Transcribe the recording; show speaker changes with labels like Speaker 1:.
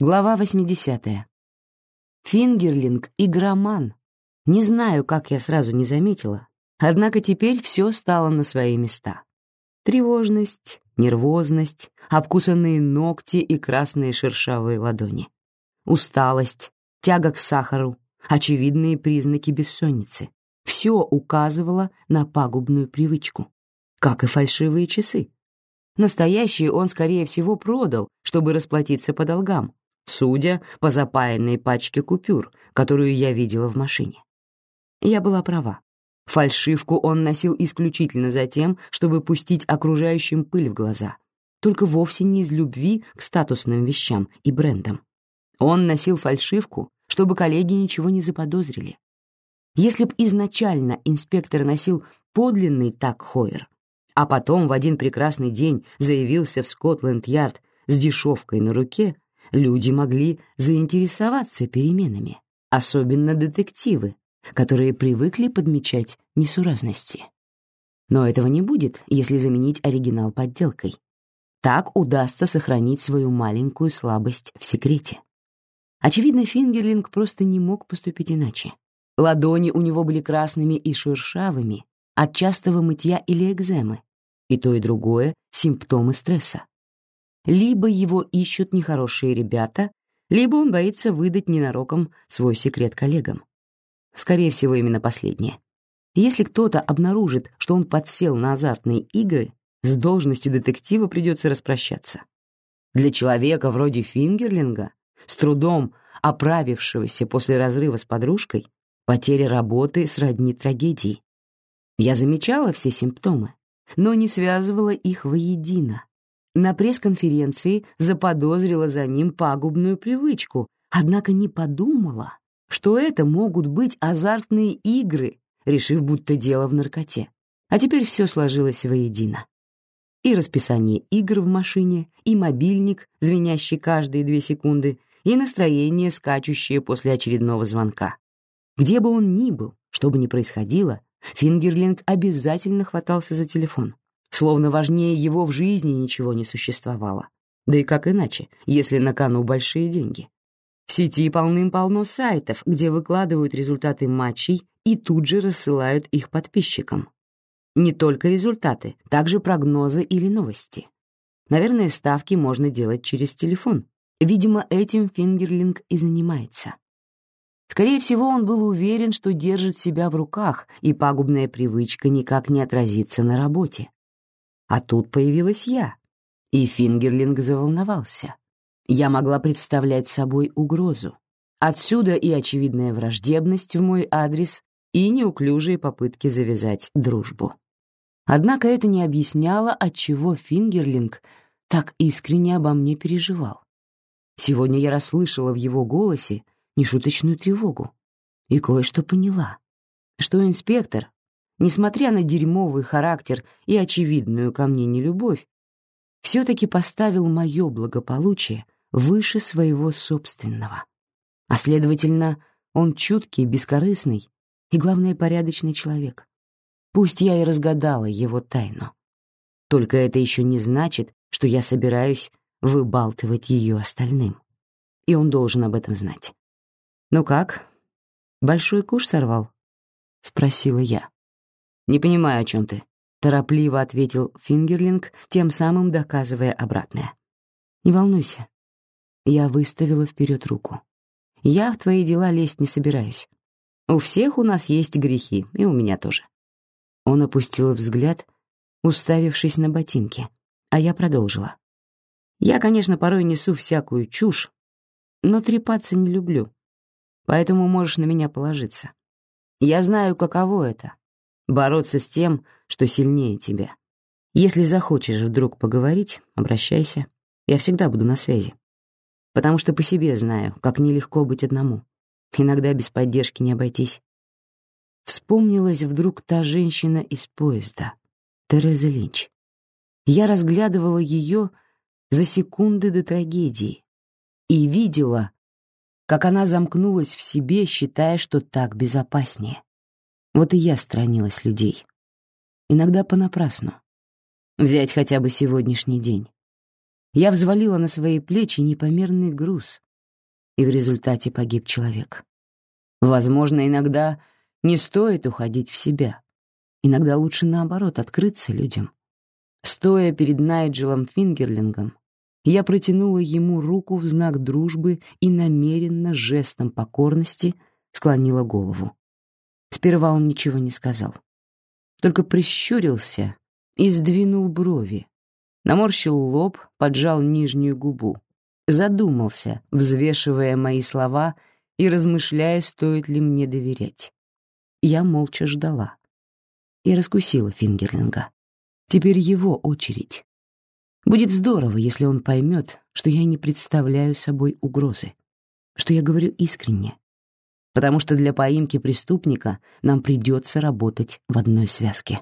Speaker 1: Глава 80. Фингерлинг — игроман. Не знаю, как я сразу не заметила, однако теперь все стало на свои места. Тревожность, нервозность, обкусанные ногти и красные шершавые ладони. Усталость, тяга к сахару, очевидные признаки бессонницы. Все указывало на пагубную привычку, как и фальшивые часы. Настоящие он, скорее всего, продал, чтобы расплатиться по долгам, судя по запаянной пачке купюр, которую я видела в машине. Я была права. Фальшивку он носил исключительно за тем, чтобы пустить окружающим пыль в глаза, только вовсе не из любви к статусным вещам и брендам. Он носил фальшивку, чтобы коллеги ничего не заподозрили. Если б изначально инспектор носил подлинный так Хойер, а потом в один прекрасный день заявился в Скотланд-Ярд с дешевкой на руке, люди могли заинтересоваться переменами, особенно детективы, которые привыкли подмечать несуразности. Но этого не будет, если заменить оригинал подделкой. Так удастся сохранить свою маленькую слабость в секрете. Очевидно, Фингерлинг просто не мог поступить иначе. Ладони у него были красными и шершавыми от частого мытья или экземы, и то и другое — симптомы стресса. Либо его ищут нехорошие ребята, либо он боится выдать ненароком свой секрет коллегам. Скорее всего, именно последнее. Если кто-то обнаружит, что он подсел на азартные игры, с должностью детектива придется распрощаться. Для человека вроде Фингерлинга, с трудом оправившегося после разрыва с подружкой, потеря работы сродни трагедии. Я замечала все симптомы, но не связывала их воедино на пресс-конференции заподозрила за ним пагубную привычку, однако не подумала, что это могут быть азартные игры, решив, будто дело в наркоте. А теперь все сложилось воедино. И расписание игр в машине, и мобильник, звенящий каждые две секунды, и настроение, скачущее после очередного звонка. Где бы он ни был, что бы ни происходило, Фингерлинг обязательно хватался за телефон словно важнее его в жизни ничего не существовало. Да и как иначе, если на кону большие деньги? В сети полным-полно сайтов, где выкладывают результаты матчей и тут же рассылают их подписчикам. Не только результаты, также прогнозы или новости. Наверное, ставки можно делать через телефон. Видимо, этим Фингерлинг и занимается. Скорее всего, он был уверен, что держит себя в руках, и пагубная привычка никак не отразится на работе. А тут появилась я, и Фингерлинг заволновался. Я могла представлять собой угрозу. Отсюда и очевидная враждебность в мой адрес, и неуклюжие попытки завязать дружбу. Однако это не объясняло, отчего Фингерлинг так искренне обо мне переживал. Сегодня я расслышала в его голосе нешуточную тревогу и кое-что поняла, что инспектор, несмотря на дерьмовый характер и очевидную ко мне нелюбовь, все-таки поставил мое благополучие выше своего собственного. А следовательно, он чуткий, бескорыстный и, главное, порядочный человек. Пусть я и разгадала его тайну. Только это еще не значит, что я собираюсь выбалтывать ее остальным. И он должен об этом знать. «Ну как, большой куш сорвал?» — спросила я. «Не понимаю, о чем ты», — торопливо ответил Фингерлинг, тем самым доказывая обратное. «Не волнуйся». Я выставила вперед руку. «Я в твои дела лезть не собираюсь. У всех у нас есть грехи, и у меня тоже». Он опустил взгляд, уставившись на ботинки, а я продолжила. «Я, конечно, порой несу всякую чушь, но трепаться не люблю, поэтому можешь на меня положиться. Я знаю, каково это бороться с тем, что сильнее тебя. Если захочешь вдруг поговорить, обращайся. Я всегда буду на связи. Потому что по себе знаю, как нелегко быть одному. Иногда без поддержки не обойтись. Вспомнилась вдруг та женщина из поезда, Тереза Линч. Я разглядывала ее за секунды до трагедии и видела, как она замкнулась в себе, считая, что так безопаснее. Вот и я сторонилась людей. Иногда понапрасну. Взять хотя бы сегодняшний день. Я взвалила на свои плечи непомерный груз, и в результате погиб человек. Возможно, иногда не стоит уходить в себя. Иногда лучше, наоборот, открыться людям. Стоя перед Найджелом Фингерлингом, я протянула ему руку в знак дружбы и намеренно жестом покорности склонила голову. Сперва он ничего не сказал, только прищурился и сдвинул брови, наморщил лоб, поджал нижнюю губу, задумался, взвешивая мои слова и размышляя, стоит ли мне доверять. Я молча ждала. И раскусила Фингерлинга. Теперь его очередь. Будет здорово, если он поймет, что я не представляю собой угрозы, что я говорю искренне, потому что для поимки преступника нам придется работать в одной связке.